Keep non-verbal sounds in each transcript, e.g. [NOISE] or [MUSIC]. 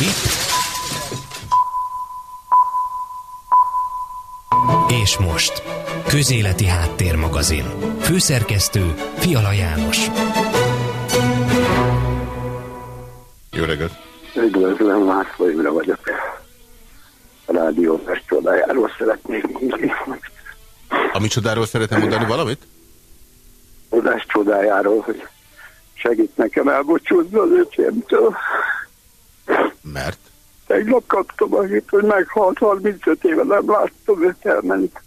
Itt. És most. Közéleti Háttérmagazin. Főszerkesztő Fiala János. Jó reggelt! Üdvözlöm, László Imre vagyok. A rádió csodájáról szeretnék mondani. A csodáról szeretem mondani valamit? Odás csodájáról, hogy segít nekem elbocsúzni az öcsémtől. Mert? Tegnap kaptam a hit, hogy meghalt 35 éve, nem láttam őt elment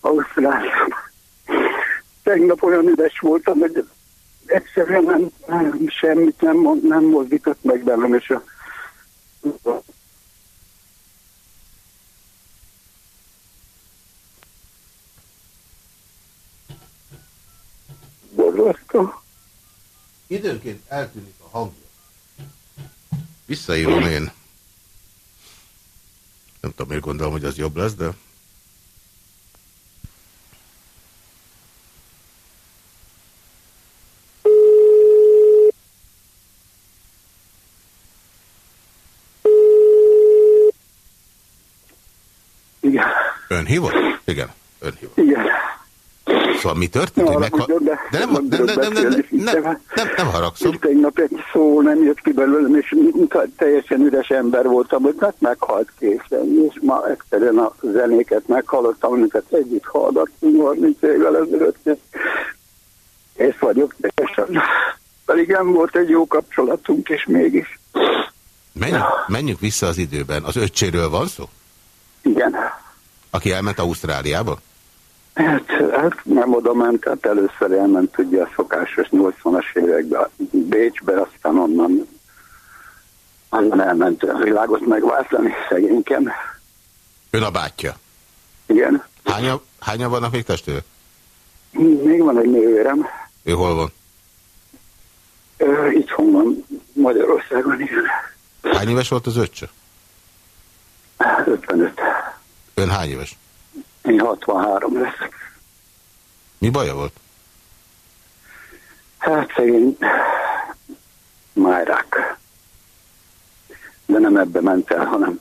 Ausztráliába. Tegnap olyan üres voltam, hogy egyszerűen nem, nem semmit nem, nem mozdított meg bennem, és a borzasztó. Időnként eltűnik a hangja. Visszaírom én. Nem tudom, miért gondolom, hogy az jobb lesz, de... Igen. Ön hívott? Igen, ön hívott. Igen. Szóval mi történt? Nem megha... de, de nem, nem, nem, nem, nem, nem, nem, nem haragszom. És tegnap egy szó nem jött ki belőlem, és teljesen üres ember voltam, hogy hát meghalt készen, és ma egyszerűen a zenéket meghallottam, amiket együtt hallgattunk 30 évvel ezelőtt, és vagyok teljesen. Pedig nem volt egy jó kapcsolatunk, és mégis. Menjünk, menjünk vissza az időben. Az öccséről van szó? Igen. Aki elment Ausztráliába? Hát, hát nem oda ment, tehát először elment ugye a szokásos 80-as években Bécsbe, aztán onnan, onnan elment a világot megváltani szegényken. Ön a bátyja? Igen. Hányan, hányan vannak még testvérek? Még van egy nővérem. Ő hol van? Ö, itthon van, Magyarországon, igen. Hány éves volt az öccse? 55. Ön hány éves? Én 63 leszek. Mi baja volt? Hát szegény májrák. De nem ebbe ment el, hanem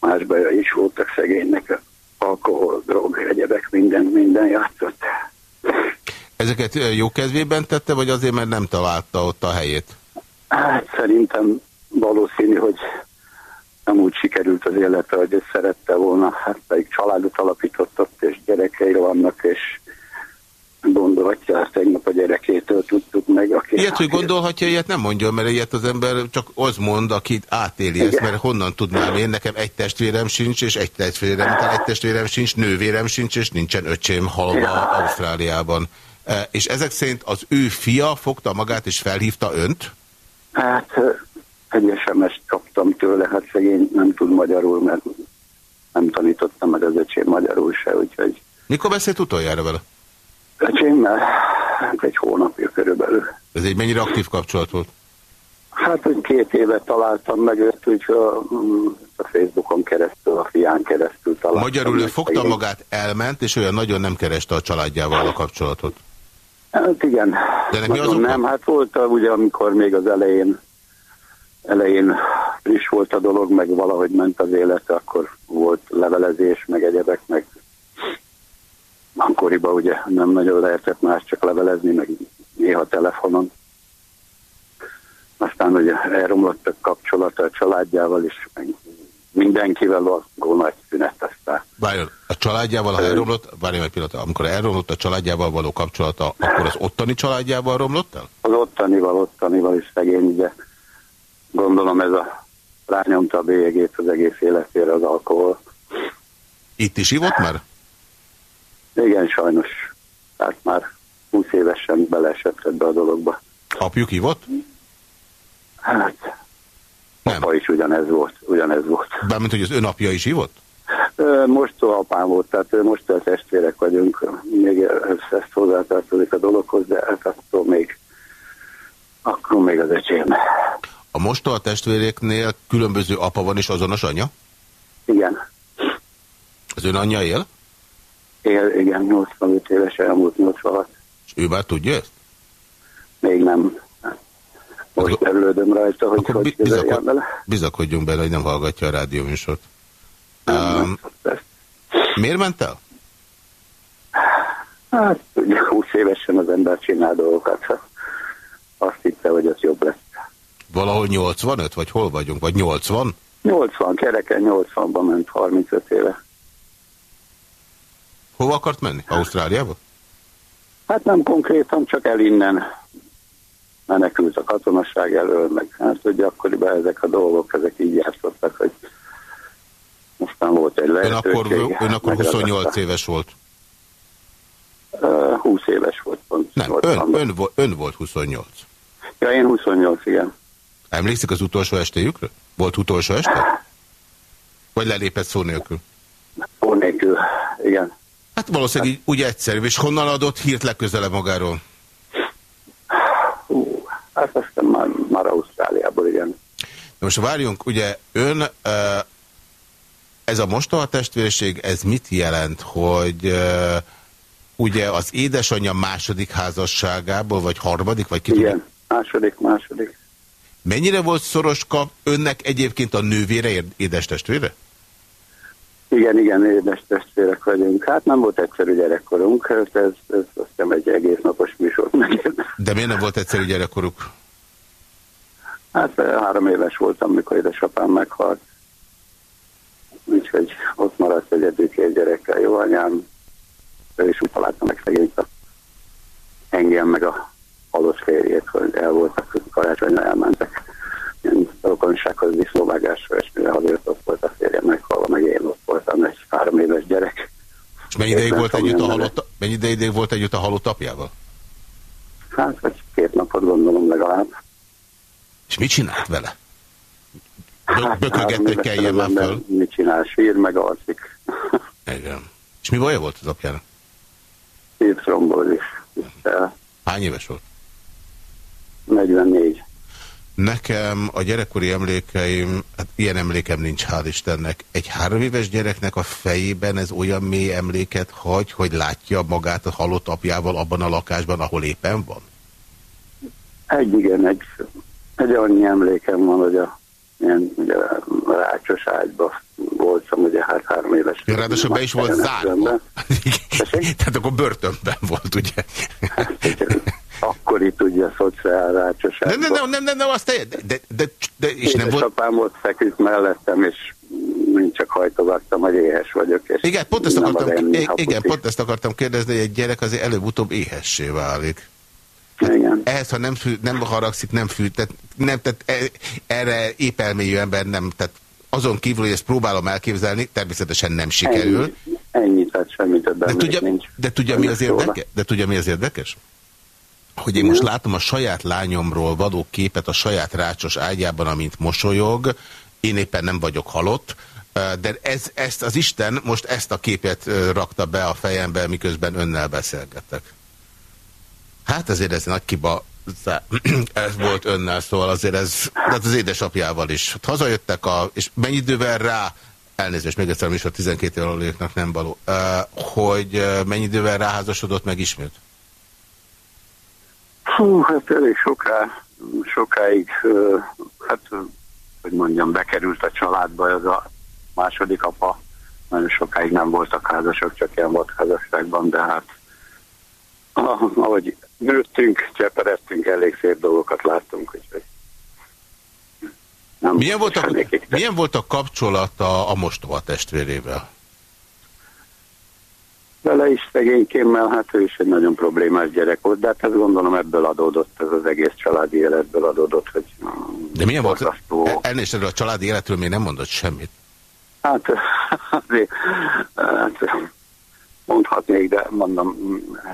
más baja is voltak szegénynek. Alkohol, drog, egyebek, minden, minden játszott. Ezeket jó kedvében tette, vagy azért, mert nem találta ott a helyét? Hát szerintem valószínű, hogy nem úgy sikerült az élete, hogy ezt szerette volna, hát pedig családot alapítottak, és gyerekei vannak, és gondolhatja, azt tegnap a gyerekétől tudtuk meg. Aki ilyet, hogy gondolhatja, ilyet nem mondjon, mert ilyet az ember csak az mond, akit átéli Igen. ezt, mert honnan tudnám én, nekem egy testvérem sincs, és egy testvérem, egy testvérem sincs, nővérem sincs, és nincsen öcsém halva ja. Ausztráliában. E, és ezek szerint az ő fia fogta magát és felhívta önt? Hát egy SMS kaptam tőle, hát szegény nem tud magyarul, mert nem tanítottam meg az öcsém magyarul se, úgyhogy... Mikor beszélt utoljára vele? Öcsémmel? Hát egy hónapja körülbelül. Ez egy mennyire aktív kapcsolat volt? Hát, hogy két éve találtam meg őt, úgyhogy a, a Facebookon keresztül, a fián keresztül találtam. Magyarul ő fogta szegény. magát, elment, és olyan nagyon nem kereste a családjával a kapcsolatot. Hát igen. De mi az Nem, hát volt ugye, amikor még az elején elején friss volt a dolog, meg valahogy ment az élete, akkor volt levelezés, meg egyebek, meg akkoriban ugye nem nagyon lehetett más csak levelezni, meg néha telefonon. Aztán ugye elromlott a kapcsolata a családjával is, mindenkivel a nagy szünet aztán. Várjon, a családjával, ha elromlott, várjon egy pillanat, amikor elromlott a családjával való kapcsolata, akkor az ottani családjával romlott el? Az ottanival, ottanival is szegény, ugye gondolom ez a rányomta a bélyegét az egész életére az alkohol. Itt is ivott már? Igen, sajnos. Tehát már 20 évesen beleesett ebbe a dologba. Apjuk ivott? Hát, nem. apa is ugyanez volt. Ugyanez volt. Bármint, hogy az ön apja is ivott? Most apám volt, tehát most a testvérek vagyunk, még ezt hozzátartozik a dologhoz, de hát attól még, akkor még az öcsém. A mostoha testvéréknél különböző apa van és azonos anya? Igen. Az ön anyja él? Él, igen, 85 éves, elmúlt 86. És ő már tudja ezt? Még nem. most erőlődöm rajta, hogy akkor hogy bizakod, vele. Bizakodjunk bele, hogy nem hallgatja a rádióműsort. Um, miért ment el? Hát, ugye 20 évesen az ember csinál dolgokat. Azt hitte, hogy az jobb lesz. Valahol 85, vagy hol vagyunk? Vagy 80? 80, kereken 80-ban ment 35 éve. Hova akart menni? Ausztráliába? Hát nem konkrétan, csak el innen menekült a katonaság elől, meg hát ugye akkoriban ezek a dolgok, ezek így játszottak, hogy aztán volt egy lehetőség. Ön akkor, ön akkor 28 éves volt? Uh, 20 éves volt pont. Nem, ön, ön, ön volt 28. Ja, én 28, igen. Emlékszik az utolsó estéjükre? Volt utolsó este? Vagy lelépett szó nélkül? Szó nélkül, igen. Hát valószínűleg úgy egyszerű. És honnan adott hírt legközelebb magáról? Hú, hát aztán már, már Ausztráliából, igen. Most várjunk, ugye ön, ez a mostoha testvérség, ez mit jelent, hogy ugye az édesanyja második házasságából, vagy harmadik, vagy ki Igen, második, második. Mennyire volt szoros kap önnek egyébként a nővére, édes testvére? Igen, igen, édes testvérek vagyunk. Hát nem volt egyszerű gyerekkorunk, ez, ez, ez azt hiszem egy egész napos műsor De miért nem volt egyszerű gyerekkoruk? Hát eh, három éves voltam, mikor édesapám meghalt. Úgyhogy ott maradt egyedül két gyerekkel. Jó anyám, ő is úgy találta meg szegényt engem, meg a halott férjét, hogy el voltak, karácsonyra elmentek. Ilyen rokonsághoz disznóvágásra, és mire hazajött, ott volt a férjem meghalva, meg én ott voltam, egy három éves gyerek. És mennyi ideig volt együtt a halott, mennyi ideig volt együtt a halott apjával? Hát, vagy két napot gondolom legalább. És mit csinált vele? Hát, Bökögett, hogy keljen már föl? Mit csinál? Sír, meg alszik. Igen. És mi baja volt az apjának? Szívtrombózis. Hány éves volt? 44. Nekem a gyerekkori emlékeim, hát ilyen emlékem nincs, hál' Istennek. Egy három éves gyereknek a fejében ez olyan mély emléket hagy, hogy látja magát a halott apjával abban a lakásban, ahol éppen van? Egy igen, egy, egy annyi emlékem van, hogy a ilyen ugye, rácsos ágyba voltam, ugye hát három éves. Ja, ráadásul be is volt zárva. [LAUGHS] Tehát akkor börtönben volt, ugye? Hát, akkor itt ugye a szociálrácsoságban. Nem, nem, nem, nem, nem, azt te, de, de, de, és nem volt... apám ott feküdt mellettem, és mind csak hajtogattam, hogy éhes vagyok. És igen, pont ezt, akartam, igen, pont ezt akartam kérdezni, hogy egy gyerek azért előbb-utóbb éhessé válik. Igen. Ehhez, ha nem, fű, nem haragszik, nem fű, tehát, nem, tehát e, erre épp elmélyű ember nem, tehát azon kívül, hogy ezt próbálom elképzelni, természetesen nem sikerül. Ennyi, ennyi tehát semmi többen de tudja, nincs. De tudja, mi az érdekes? De tudja, mi az érdekes? Hogy én most látom a saját lányomról való képet a saját rácsos ágyában, amint mosolyog, én éppen nem vagyok halott, de ez, ezt az Isten most ezt a képet rakta be a fejembe, miközben önnel beszélgetek. Hát azért ez nagy kiba [CLEARS THROAT] ez volt önnel, szóval azért ez, de az édesapjával is. Hát hazajöttek, a, és mennyi idővel rá, elnézést, még egyszer a 12 év nem való, hogy mennyi idővel ráházasodott meg ismét? Hú, hát elég soká, sokáig, hát, hogy mondjam, bekerült a családba ez a második apa. Nagyon sokáig nem voltak házasok, csak ilyen volt házasságban, de hát ahogy nőttünk, cseperedtünk, elég szép dolgokat láttunk, úgyhogy nem milyen volt, a, milyen volt a kapcsolata a mostoha testvérével? Vele is szegénykémmel, hát ő is egy nagyon problémás gyerek volt, de hát ezt gondolom ebből adódott, ez az egész családi életből adódott, hogy De milyen volt? Elnézést, a családi életről még nem mondott semmit. Hát, [LAUGHS] azért, hát mondhatnék, de mondom,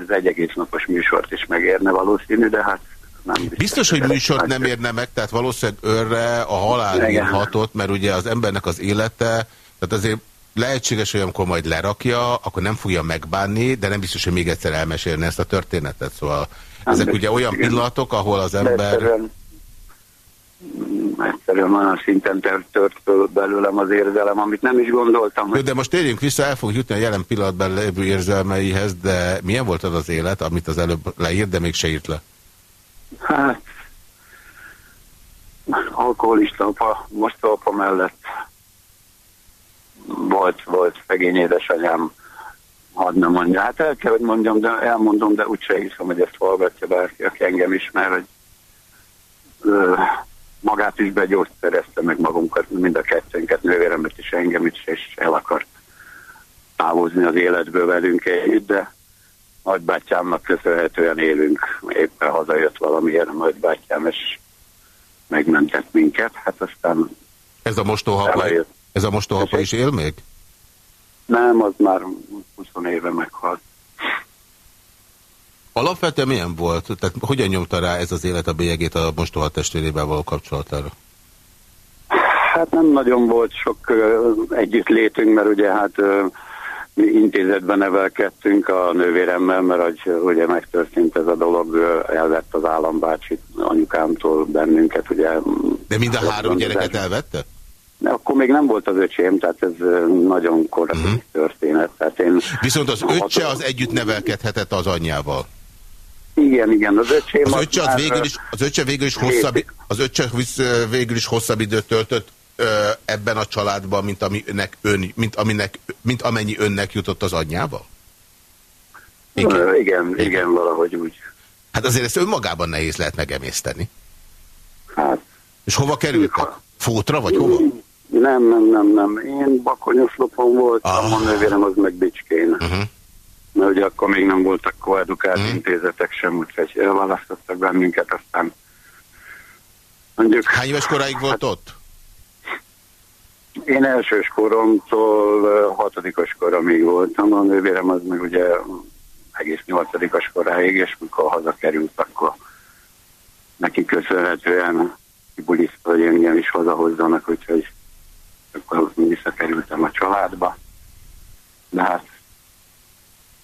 ez egy egész napos műsort is megérne valószínű, de hát nem biztos, biztos hogy műsort nem érne meg, tehát valószínűleg őre a halál írhatott, mert ugye az embernek az élete, tehát azért lehetséges, hogy amikor majd lerakja, akkor nem fogja megbánni, de nem biztos, hogy még egyszer elmesélni ezt a történetet. Szóval nem ezek ugye olyan igen. pillanatok, ahol az ember... Egyszerűen, egyszerűen olyan szinten tört belőlem az érzelem, amit nem is gondoltam. Hogy... De most térjünk vissza, el fogjuk jutni a jelen pillanatban lévő érzelmeihez, de milyen volt az az élet, amit az előbb leírt, de még se írt le? Hát, alkoholista apa, most apa mellett volt, volt szegény édesanyám, hadd nem mondja. Hát el kell, hogy mondjam, de elmondom, de úgyse hiszem, hogy ezt hallgatja bárki, aki engem ismer, hogy ö, magát is begyógyszerezte meg magunkat, mind a kettőnket, nővéremet is, engem is, és el akart távozni az életből velünk együtt, de nagybátyámnak köszönhetően élünk. Éppen hazajött valamiért a nagybátyám, és megmentett minket. Hát aztán... Ez a mostohapa, ez a mostohapa is él még? Nem, az már 20 éve meghalt. Alapvetően milyen volt? Tehát hogyan nyomta rá ez az élet a bélyegét a mostoha testvérével való kapcsolatára? Hát nem nagyon volt sok uh, együtt létünk, mert ugye hát uh, mi intézetben nevelkedtünk a nővéremmel, mert hogy, ugye megtörtént ez a dolog, elvett az állambácsi anyukámtól bennünket, ugye. De mind a három gyereket elvette? Akkor még nem volt az öcsém, tehát ez nagyon korai uh mhm. -huh. történet. Tehát én Viszont az öccse az együtt nevelkedhetett az anyjával. Igen, igen, az öcsém... Az öccse, az végül is, az öccse végül is hosszabb, az öccse végül is hosszabb időt töltött ebben a családban, mint, ami önnek ön, mint, aminek, mint amennyi önnek jutott az anyjával? Igen. igen, igen, igen, valahogy úgy. Hát azért ezt önmagában nehéz lehet megemészteni. Hát. És hova kerültek? Fótra, vagy hova? Nem, nem, nem, nem. Én bakonyos lopon voltam, ah. a nővérem az meg Bicskén. Uh mhm. -huh. Mert ugye akkor még nem voltak koedukált uh mhm. -huh. intézetek sem, úgyhogy elválasztottak bennünket, aztán mondjuk... Hány éves koráig volt ott? Én elsős koromtól hatodikos koromig voltam, a nővérem az meg ugye egész nyolcadikos koráig, és mikor hazakerült, akkor neki köszönhetően buliszta, hogy engem is hazahozzanak, úgyhogy akkor visszakerültem a családba. De hát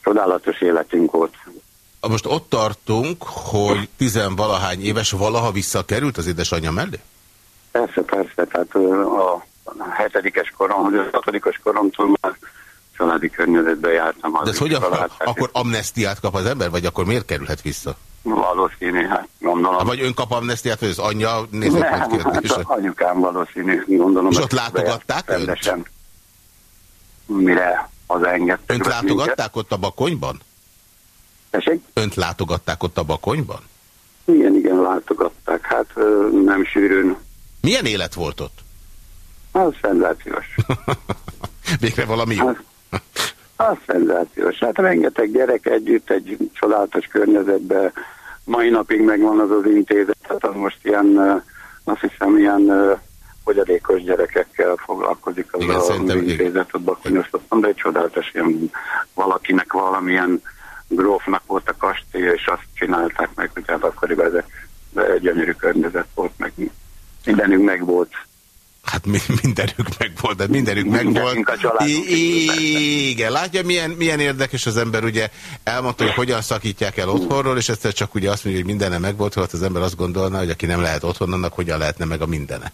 csodálatos életünk volt. Most ott tartunk, hogy tizenvalahány éves valaha visszakerült az édesanyja mellé? Persze, persze. Tehát a hetedikes korom, a hatodikos koromtól már családi környezetbe jártam. De ez hogy a, akkor amnestiát kap az ember, vagy akkor miért kerülhet vissza? Valószínű, hát gondolom. Vagy ön kap amnestiát, vagy az anyja nézett meg kérdésre? Hát anyukám valószínű, gondolom. És ott látogatták önt? Mire az engedtek. Önt látogatták minket? ott a bakonyban? Tessék? Önt látogatták ott a bakonyban? Igen, igen, látogatták. Hát nem sűrűn. Milyen élet volt ott? Az szenzációs. [LAUGHS] Végre valami jó. Az, az szenzációs. Hát rengeteg gyerek együtt egy csodálatos környezetben. Mai napig megvan az az intézet, hát az most ilyen, azt hiszem, ilyen fogyadékos gyerekekkel foglalkozik az, igen, az intézet, ott bakonyosodtam, de egy csodálatos ilyen valakinek valamilyen grófnak volt a kastély, és azt csinálták meg, hogy hát akkoriban ezek egy gyönyörű környezet volt, meg mindenünk meg volt Hát mindenük meg volt, de mindenük meg volt. Igen, látja, milyen, milyen érdekes az ember, ugye elmondta, hogy hogyan szakítják el otthonról, és egyszer csak ugye azt mondja, hogy mindene meg volt, hogy az ember azt gondolna, hogy aki nem lehet otthon, annak hogyan lehetne meg a mindene.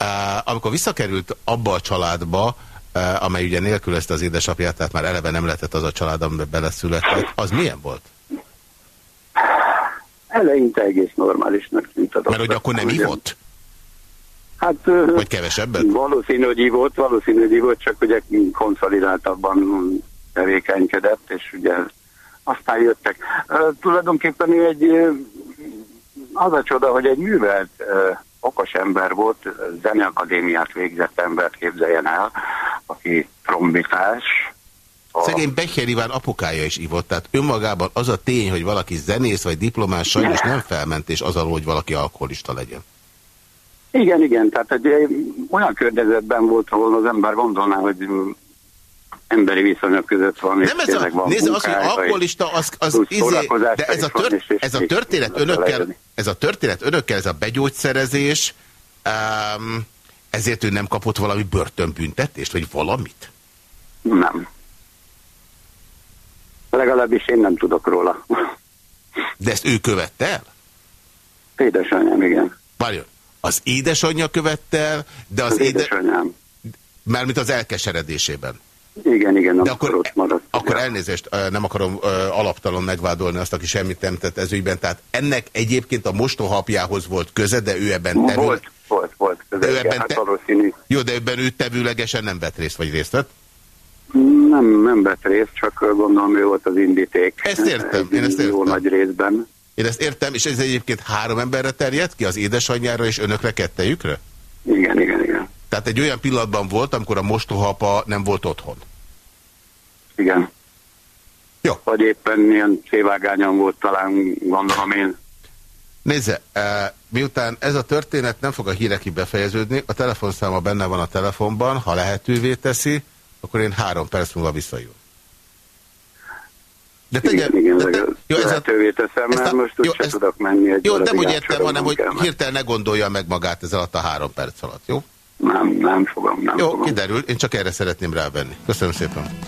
Uh, amikor visszakerült abba a családba, uh, amely ugye nélkülözte az édesapját, tehát már eleve nem lehetett az a család, amiben beleszületett, az milyen volt? Eleinte egész normálisnak tűnt. Mert hogy akkor nem ivott? Hát, Vagy kevesebbet? Valószínű, hogy ívott, valószínű, hogy ívott, csak ugye konszolidáltabban tevékenykedett, és ugye aztán jöttek. Uh, tulajdonképpen ő egy, az a csoda, hogy egy művelt, uh, okos ember volt, zeneakadémiát végzett embert képzeljen el, aki trombitás, a... Szegény Becher Iván apukája is ivott, tehát önmagában az a tény, hogy valaki zenész vagy diplomás sajnos nem felmentés az alól, hogy valaki alkoholista legyen. Igen, igen, tehát egy, olyan környezetben volt, ahol az ember gondolná, hogy emberi viszonyok között van. Nem ez a, van nézze, az, hogy alkoholista, az, az izé, de ez a, tört, ez a történet önökkel, ez a történet önökkel, ez a begyógyszerezés, um, ezért ő nem kapott valami börtönbüntetést, vagy valamit? Nem. Legalábbis én nem tudok róla. De ezt ő követte el? Édesanyám, igen. Várjon, az édesanyja követte el, de az, az édesanyám. Mármint az elkeseredésében. Igen, igen, de akkor, maradt. Akkor elnézést, nem akarom alaptalon megvádolni azt, aki semmit nem tett ez ügyben. Tehát ennek egyébként a mostohapjához volt köze, de ő ebben terül... Volt, volt. volt közösen, hát valószínű. Jó, de ebben ő tevőlegesen nem vett részt, vagy részt vett? Nem, nem vett részt, csak gondolom ő volt az indíték. Ezt értem, én ezt értem. Jó nagy részben. Én ezt értem, és ez egyébként három emberre terjed ki? Az édesanyjára és önökre kettejükre? Igen, igen, igen. Tehát egy olyan pillanatban volt, amikor a mostohapa nem volt otthon? Igen. Jó. Vagy éppen ilyen szévágányan volt talán, gondolom én. Nézze, eh, miután ez a történet nem fog a hírekig befejeződni, a telefonszáma benne van a telefonban, ha lehetővé teszi, akkor én három perc múlva visszajön. De tegye, igen, igen, de te, jó, ez lehetővé teszem, mert a, most jó, úgyse tudok menni. Egy jó, nem úgy értem, hanem hogy hirtelen ne gondolja meg magát ez alatt a három perc alatt, jó? Nem, nem fogom, nem Jó, fogom. kiderül, én csak erre szeretném rávenni. Köszönöm szépen.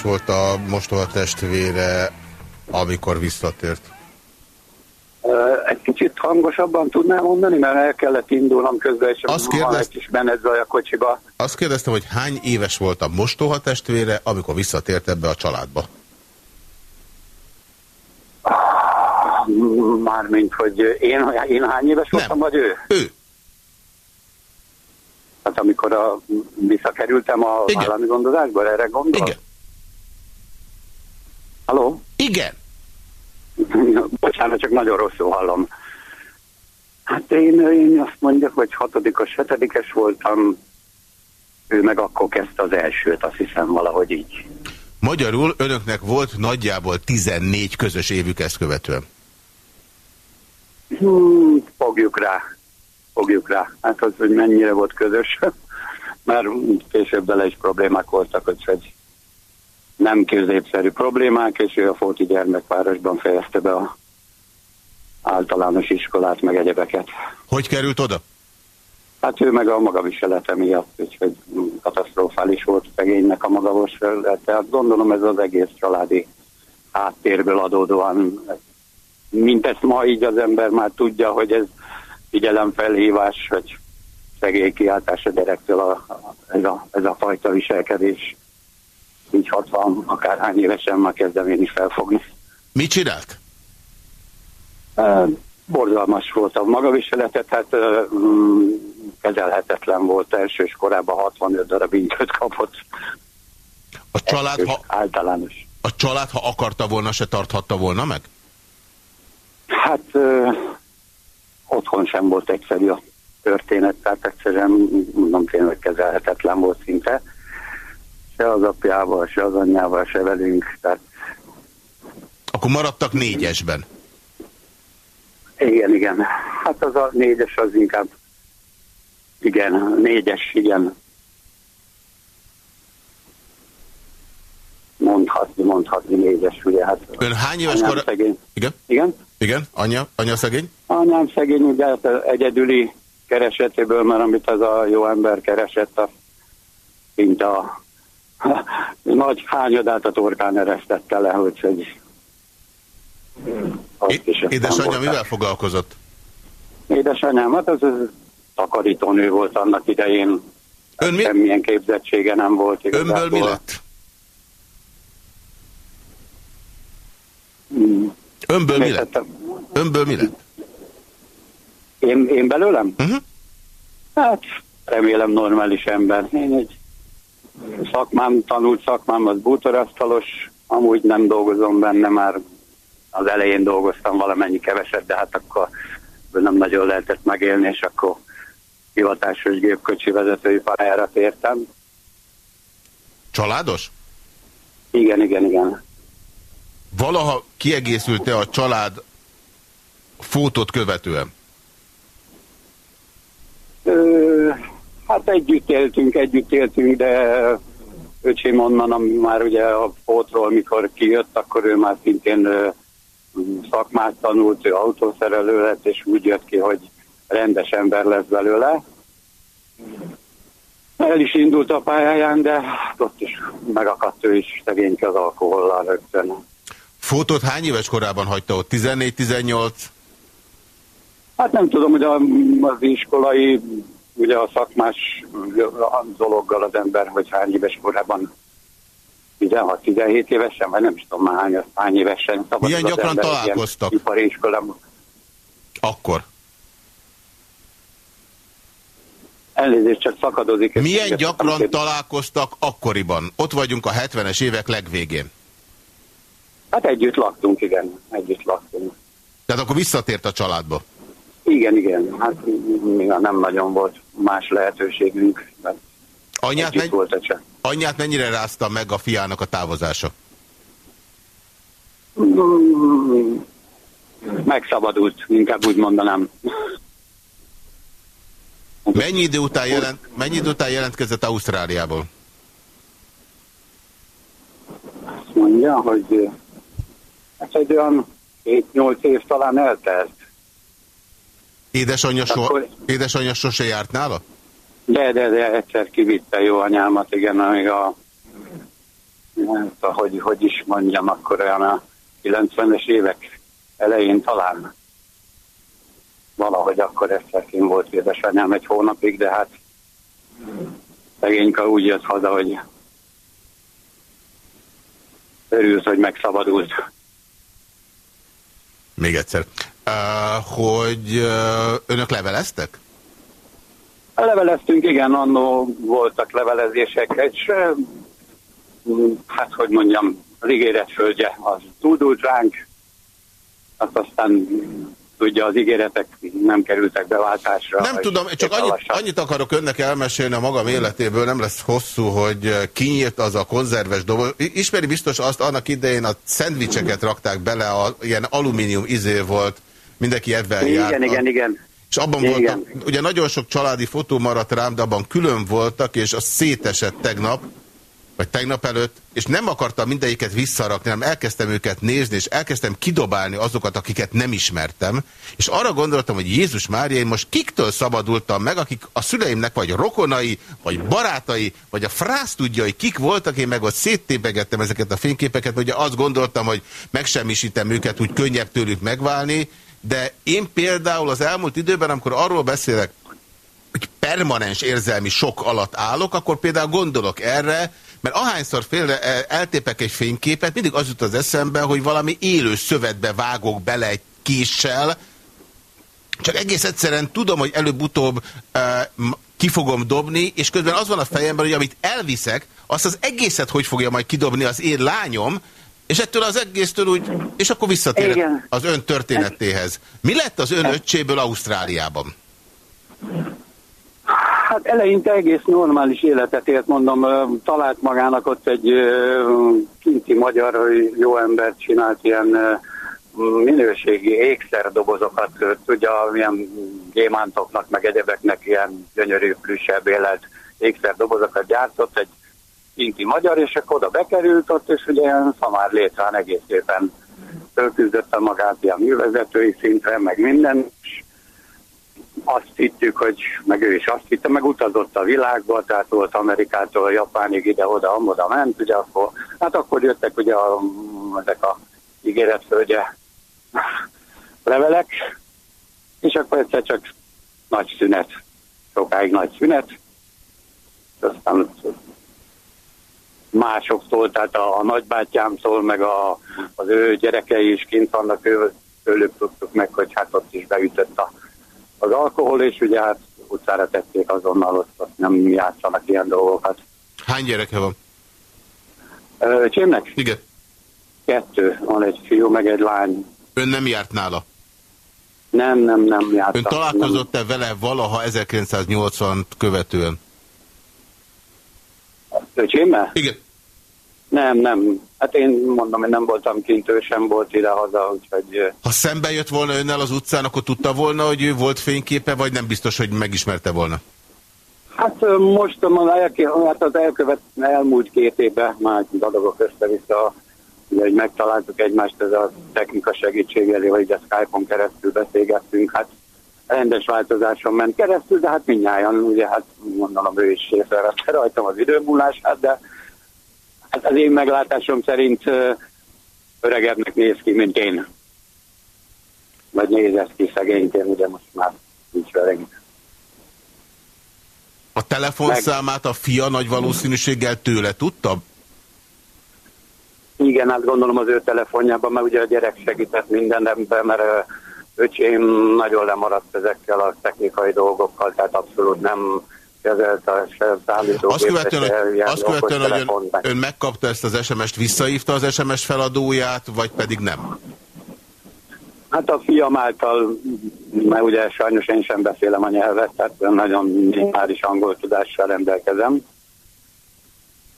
Éves volt a mostoha testvére, amikor visszatért? Egy kicsit hangosabban tudnám mondani, mert el kellett indulnom közben, és azt kérdezt... egy kis menetzaj a kocsiba. Azt kérdeztem, hogy hány éves volt a mostoha testvére, amikor visszatért ebbe a családba? Mármint, hogy én, én hány éves voltam, vagy ő? Ő. Hát amikor a, visszakerültem a Igen. állami gondozásba, erre gondol? Igen. Halló? Igen. [LAUGHS] Bocsánat, csak nagyon rosszul hallom. Hát én, én azt mondjak, hogy hatodikos, hetedikes voltam, ő meg akkor kezdte az elsőt, azt hiszem valahogy így. Magyarul önöknek volt nagyjából 14 közös évük ezt követően? Hmm, fogjuk rá. Fogjuk rá. Hát az, hogy mennyire volt közös. [LAUGHS] Már később bele is problémák voltak, hogy nem középszerű problémák, és ő a Fóti gyermekvárosban fejezte be a általános iskolát, meg egyebeket. Hogy került oda? Hát ő meg a maga viselete miatt, úgyhogy katasztrofális volt szegénynek a maga viselete. Tehát gondolom ez az egész családi háttérből adódóan, mint ezt ma így az ember már tudja, hogy ez figyelemfelhívás, vagy szegély kiáltás a gyerektől a, a, ez, a, ez a fajta viselkedés így 60, akárhány évesen már kezdem én is felfogni. Mit csinált? Uh, borzalmas volt a magaviseletet, hát uh, kezelhetetlen volt elsős korában 65 darab ingyöt kapott. A család, ha, általános. A család, ha akarta volna, se tarthatta volna meg? Hát uh, otthon sem volt egyszerű a történet, tehát egyszerűen mondom tényleg kezelhetetlen volt szinte se az apjával, se az anyjával, se velünk. Tehát... Akkor maradtak négyesben? Igen, igen. Hát az a négyes az inkább, igen, négyes, igen. Mondhatni, mondhatni négyes, ugye. Hát Ön hány éves kor... Szegény. Igen? Igen? Igen, anya, anya szegény? Anyám szegény, ugye hát egyedüli keresetéből, mert amit az a jó ember keresett, a, mint a [LAUGHS] nagy hányadát a torkán eresztette le, hogy egy... Édesanyja mivel foglalkozott? Édesanyám, hát az, az takarítónő volt annak idején. Ön mi? Semmilyen képzettsége nem volt. Igazából. Önből mi lett? Hmm. Önből mi lett? Önből mi lett? Én, én belőlem? Uh -huh. Hát remélem normális ember. Én egy szakmám, tanult szakmám az bútorasztalos, amúgy nem dolgozom benne, már az elején dolgoztam valamennyi keveset, de hát akkor nem nagyon lehetett megélni, és akkor hivatásos gépkocsi vezetői pályára tértem. Családos? Igen, igen, igen. Valaha kiegészült-e a család fotót követően? Ö, hát együtt éltünk, együtt éltünk, de öcsém onnan, ami már ugye a fótról, mikor kijött, akkor ő már szintén szakmát tanult, ő autószerelő lett, és úgy jött ki, hogy rendes ember lesz belőle. El is indult a pályáján, de ott is megakadt ő is szegényke az alkohollal rögtön. Fotót hány éves korában hagyta ott? 14-18? Hát nem tudom, hogy az iskolai, ugye a szakmás dologgal az ember, hogy hány éves korában 16-17 évesen, vagy nem is tudom már hány, hány évesen. Szabad Milyen gyakran ember, találkoztak? Ipari iskolában. Akkor? Elnézést, csak szakadozik. Milyen gyakran találkoztak akkoriban? Ott vagyunk a 70-es évek legvégén. Hát együtt laktunk, igen. Együtt laktunk. Tehát akkor visszatért a családba? Igen, igen. Hát nem nagyon volt más lehetőségünk, mert anyját, volt anyját mennyire rázta meg a fiának a távozása? Megszabadult, inkább úgy mondanám. Mennyi idő után, jelent, mennyi idő után jelentkezett Ausztráliából? Azt mondja, hogy hát egy olyan 7-8 év talán eltelt. Édesanyja, so, Akkor... édesanyja sose járt nála? De, de, de egyszer kivitte jó anyámat, igen, amíg a, nem tudom, hogy, hogy is mondjam, akkor olyan a 90-es évek elején talán valahogy akkor egyszer kim volt édesanyám egy hónapig, de hát szegényka úgy jött haza, hogy örült, hogy megszabadult. Még egyszer. Hogy önök leveleztek? Leveleztünk, igen, annó voltak levelezések, és uh, hát, hogy mondjam, az ígéretföldje az túldult ránk, azt aztán tudja, az ígéretek nem kerültek beváltásra. Nem tudom, csak annyit, annyit akarok önnek elmesélni a magam életéből, nem lesz hosszú, hogy kinyílt az a konzerves doboz. Ismeri biztos azt, annak idején a szendvicseket rakták bele, a, ilyen alumínium izé volt, mindenki ebben igen, járt. Igen, igen, igen. És abban igen. voltam, ugye nagyon sok családi fotó maradt rám, de abban külön voltak, és az szétesett tegnap, vagy tegnap előtt, és nem akartam mindegyiket visszarakni, hanem elkezdtem őket nézni, és elkezdtem kidobálni azokat, akiket nem ismertem, és arra gondoltam, hogy Jézus Mária, én most kiktől szabadultam meg, akik a szüleimnek vagy rokonai, vagy barátai, vagy a frász tudja, hogy kik voltak, én meg ott széttépegettem ezeket a fényképeket, ugye azt gondoltam, hogy megsemmisítem őket, úgy könnyebb tőlük megválni, de én például az elmúlt időben, amikor arról beszélek, hogy permanens érzelmi sok alatt állok, akkor például gondolok erre, mert ahányszor félre eh, eltépek egy fényképet, mindig az jut az eszembe, hogy valami élő szövetbe vágok bele egy késsel, csak egész egyszerűen tudom, hogy előbb-utóbb uh, ki fogom dobni, és közben az van a fejemben, hogy amit elviszek, azt az egészet hogy fogja majd kidobni az én lányom, és ettől az egésztől úgy, és akkor visszatérek az ön történetéhez. Mi lett az ön öccséből Ausztráliában? Hát eleinte egész normális életet élt, mondom, talált magának ott egy kinti magyar jó embert csinált ilyen minőségi ékszerdobozokat, tudja, milyen gémántoknak, meg egyebeknek ilyen gyönyörű, plüssebb élet ékszerdobozokat gyártott, egy kinti magyar, és akkor oda bekerült ott, és ugye ilyen szamár létrán egész szépen fölküzdötte magát ilyen művezetői szintre, meg minden, és azt hittük, hogy meg ő is azt hitte, meg utazott a világba, tehát volt Amerikától Japánig ide-oda, amoda ment, ugye akkor, hát akkor jöttek ugye a, ezek a ígéretföldje levelek, és akkor egyszer csak nagy szünet, sokáig nagy szünet, aztán másoktól, tehát a, a nagybátyámtól, meg a, az ő gyerekei is kint vannak, ő, tőlük tudtuk meg, hogy hát ott is beütött a az alkohol, és ugye hát utcára tették azonnal, ott, ott nem játszanak ilyen dolgokat. Hány gyereke van? Csémnek? Igen. Kettő. Van egy fiú, meg egy lány. Ön nem járt nála? Nem, nem, nem jártam. Ön találkozott-e vele valaha 1980 követően? Öcsémmel? Igen. Nem, nem. Hát én mondom, hogy nem voltam kint, ő sem volt ide-haza, úgyhogy... Ha szembe jött volna önnel az utcán, akkor tudta volna, hogy ő volt fényképe, vagy nem biztos, hogy megismerte volna? Hát most hát az elkövet, elmúlt két évben már dadogok össze-vissza, hogy megtaláltuk egymást ez a technika segítségével, hogy a Skype-on keresztül beszélgettünk, hát rendes változáson ment keresztül, de hát mindnyájan, ugye hát mondanom, ő is észrevette rajtam az időmúlását, de hát az én meglátásom szerint öregebbnek néz ki, mint én. Vagy nézett ki szegényként, ugye most már nincs öreg. A telefonszámát a fia nagy valószínűséggel tőle tudta? Igen, hát gondolom az ő telefonjában, mert ugye a gyerek segített mindenben, mert öcsém nagyon lemaradt ezekkel a technikai dolgokkal, tehát abszolút nem kezelte a Azt követően, hogy, azt követően, hogy ön, ön megkapta ezt az SMS-t, visszaívta az SMS feladóját, vagy pedig nem? Hát a fiam által, mert ugye sajnos én sem beszélem a nyelvet, tehát nagyon minimális angol tudással rendelkezem.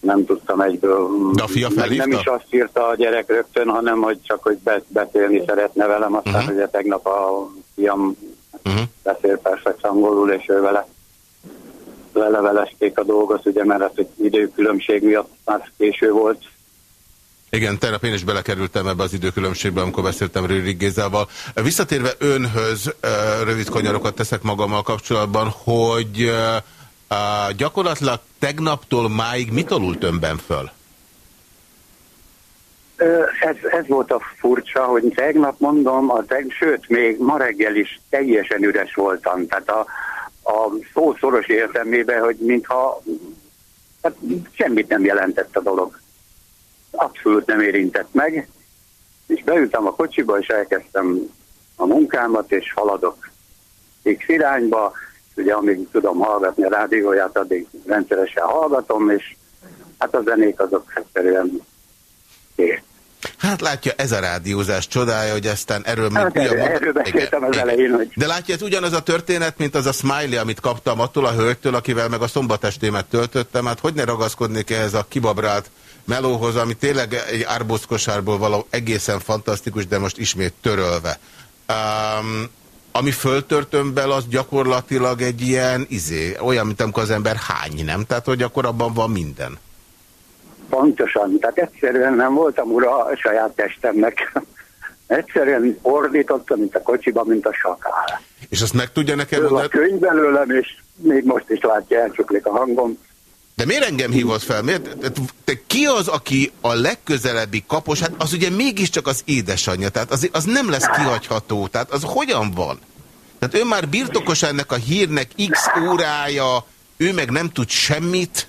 Nem tudtam egyből. De a fia felhívta? Nem is azt írta a gyerek rögtön, hanem hogy csak hogy beszélni szeretne velem. Aztán uh -huh. ugye tegnap a fiam uh mhm. -huh. beszél perfekt angolul, és ő vele lelevelezték a dolgot, ugye mert az időkülönbség miatt már késő volt, igen, tegnap én is belekerültem ebbe az időkülönbségbe, amikor beszéltem Rőrik Gézával. Visszatérve önhöz, rövid kanyarokat teszek magammal kapcsolatban, hogy gyakorlatilag tegnaptól máig mit alult önben föl? Ez, ez volt a furcsa, hogy tegnap mondom, a teg, sőt, még ma reggel is teljesen üres voltam. Tehát a, a szó szoros értelmében, hogy mintha hát semmit nem jelentett a dolog abszolút nem érintett meg, és beültem a kocsiba, és elkezdtem a munkámat, és haladok X irányba, ugye amíg tudom hallgatni a rádióját, addig rendszeresen hallgatom, és hát a zenék azok egyszerűen ért. Hát látja, ez a rádiózás csodája, hogy aztán erről még hát erről, erről beszéltem az elején, hogy... De látja, ez ugyanaz a történet, mint az a smiley, amit kaptam attól a hölgytől, akivel meg a szombatestémet töltöttem. Hát hogy ne ragaszkodnék ehhez a kibabrált melóhoz, ami tényleg egy árbózkosárból való egészen fantasztikus, de most ismét törölve. Um, ami föltört önbel, az gyakorlatilag egy ilyen izé, olyan, mint amikor az ember hány, nem? Tehát, hogy akkor abban van minden. Pontosan, tehát egyszerűen nem voltam ura a saját testemnek. [LAUGHS] egyszerűen ordítottam, mint a kocsiba, mint a sakál. És azt meg tudja nekem mondani? a könyv belőlem, és még most is látja, elcsuklik a hangom. De miért engem hívott fel? Miért? Te ki az, aki a legközelebbi kapos? Hát az ugye mégiscsak az édesanyja, tehát az, az nem lesz kihagyható. Tehát az hogyan van? Tehát ő már birtokos ennek a hírnek x órája, ő meg nem tud semmit?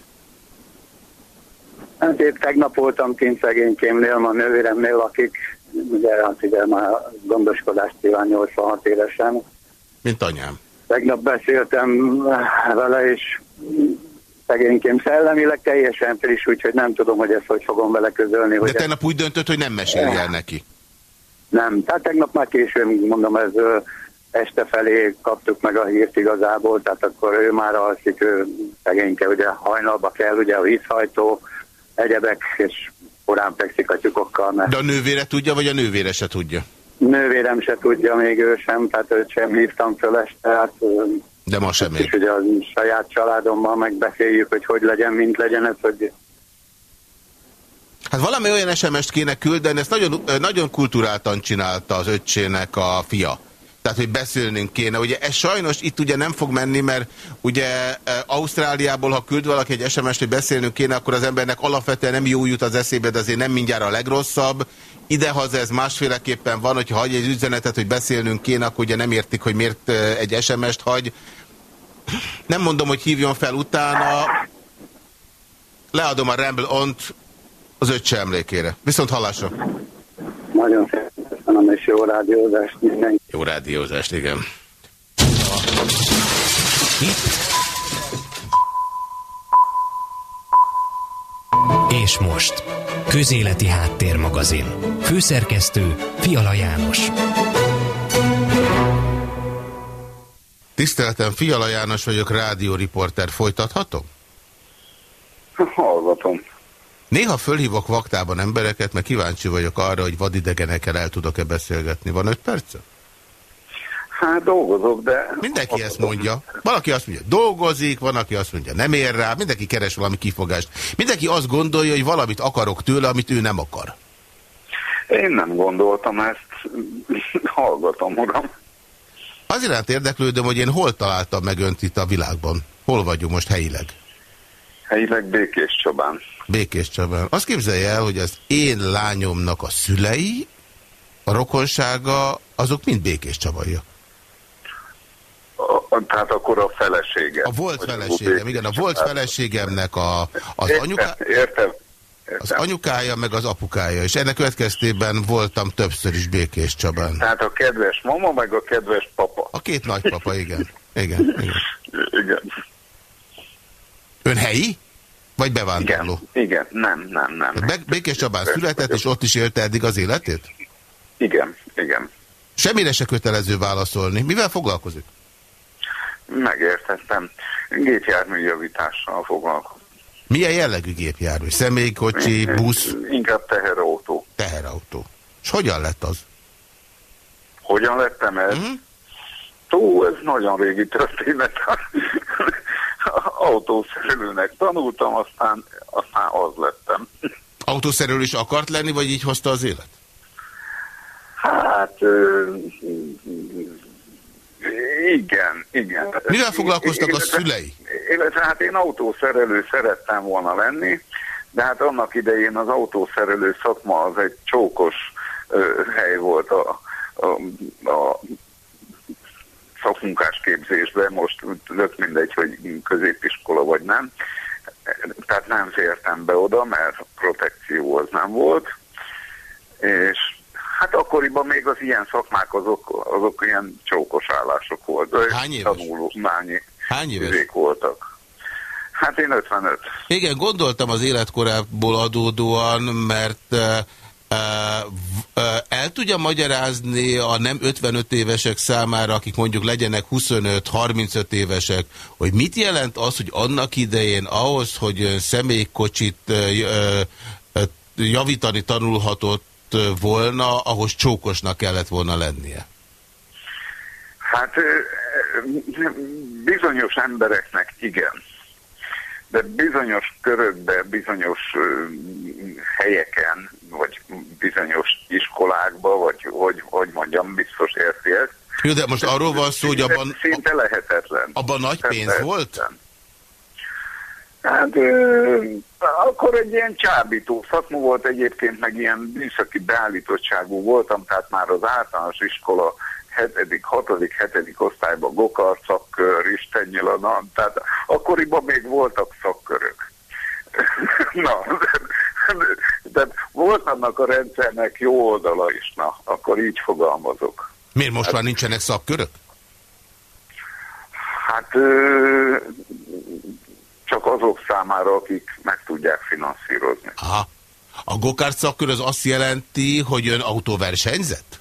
Hát épp tegnap voltam kint szegénykémnél, ma nővéremnél, akik ugye, hát ugye már gondoskodást kíván 86 évesen. Mint anyám. Tegnap beszéltem vele, és szegényként szellemileg teljesen friss, úgyhogy nem tudom, hogy ezt hogy fogom vele közölni. De tegnap ez... úgy döntött, hogy nem mesélj el neki. Nem, tehát tegnap már későn, mondom, ez este felé kaptuk meg a hírt igazából, tehát akkor ő már alszik, ő szegényke, ugye hajnalba kell, ugye a vízhajtó, egyebek, és korán fekszik a tyukokkal. Mert... De a nővére tudja, vagy a nővére se tudja? Nővérem se tudja, még ő sem, tehát őt sem hívtam föl este, hát de ma sem És ugye a saját családommal megbeszéljük, hogy hogy legyen, mint legyen ez, hogy... Hát valami olyan SMS-t kéne küldeni, ezt nagyon, nagyon kulturáltan csinálta az öccsének a fia. Tehát, hogy beszélnünk kéne. Ugye ez sajnos itt ugye nem fog menni, mert ugye Ausztráliából, ha küld valaki egy SMS-t, hogy beszélnünk kéne, akkor az embernek alapvetően nem jó jut az eszébe, de azért nem mindjárt a legrosszabb. Idehaza ez másféleképpen van, hogyha hagy egy üzenetet, hogy beszélnünk kéne, akkor ugye nem értik, hogy miért egy SMS-t hagy. Nem mondom, hogy hívjon fel utána. Leadom a Ramble On-t az öccse emlékére. Viszont hallásra. Nagyon szépen köszönöm, és jó rádiózást mindenki. Jó rádiózást, igen. És most. Közéleti Háttérmagazin. Főszerkesztő Fiala János. Tiszteletem, Fiala János vagyok, rádióriporter. Folytathatom? Hallgatom. Néha fölhívok vaktában embereket, mert kíváncsi vagyok arra, hogy vadidegenekkel el tudok-e beszélgetni. Van öt perce? Hát dolgozok, de... Mindenki ezt mondja. Valaki azt mondja, dolgozik, van, aki azt mondja, nem ér rá, mindenki keres valami kifogást. Mindenki azt gondolja, hogy valamit akarok tőle, amit ő nem akar. Én nem gondoltam ezt. Hallgatom, uram. Az iránt érdeklődöm, hogy én hol találtam meg önt itt a világban. Hol vagyunk most helyileg? Helyileg Békés Csabán. Békés Csabán. Azt képzelje el, hogy az én lányomnak a szülei, a rokonsága, azok mind Békés Csabaiak. Tehát akkor a felesége. A volt feleségem, igen, a volt feleségemnek a, az értem, anyuká... Értem, Az értem. anyukája, meg az apukája, és ennek következtében voltam többször is Békés Csabán. Tehát a kedves mama, meg a kedves papa. A két nagypapa, igen. Igen, igen. Igen. Ön helyi? Vagy bevándorló? Igen, igen, nem, nem, nem. Be Békés Csabán született, és ott is élte eddig az életét? Igen, igen. Semmire se kötelező válaszolni. Mivel foglalkozik? Megértettem. Gépjármű javítással foglalkozom. Milyen jellegű gépjármű? Személykocsi, busz, Inkább teherautó. teherautó. És hogyan lett az? Hogyan lettem ez? Mhm. Tó, ez nagyon régi történet. [LAUGHS] Autószerelőnek tanultam, aztán, aztán az lettem. Autószerelő is akart lenni, vagy így hozta az élet? Hát, igen, igen. Mivel foglalkoztak a szülei? Illetve hát én autószerelő szerettem volna lenni, de hát annak idején az autószerelő szakma az egy csókos ö, hely volt a, a, a szakmunkás képzésben, most tök mindegy, hogy középiskola vagy nem. Tehát nem fértem be oda, mert protekció az nem volt. És hát akkoriban még az ilyen szakmák azok, azok ilyen csókos állások voltak. Hány éves? Tanulmányi Hány éves? voltak. Hát én 55. Igen, gondoltam az életkorából adódóan, mert el tudja magyarázni a nem 55 évesek számára, akik mondjuk legyenek 25-35 évesek, hogy mit jelent az, hogy annak idején ahhoz, hogy ön személykocsit javítani tanulhatott eh, volna, ahhoz csókosnak kellett volna lennie. Hát bizonyos embereknek igen. De bizonyos körökben, bizonyos helyeken, vagy bizonyos iskolákban, vagy hogy, hogy mondjam, biztos érti ezt. Jó, de most arról van szó, hogy abban, Szinte lehetetlen. abban nagy pénz Lehetetlen. Hát ö, akkor egy ilyen csábító szakma volt egyébként, meg ilyen műszaki beállítottságú voltam, tehát már az általános iskola 7., 6., 7. osztályban gokart szakkör, istennyilana, tehát akkoriban még voltak szakkörök. [LAUGHS] Na, de volt annak a rendszernek jó oldala is, na, akkor így fogalmazok. Miért most már nincsenek szakkörök? Hát ö, csak azok számára, akik meg tudják finanszírozni. Aha. A gokárt szakkör az azt jelenti, hogy ön autóversenyzett?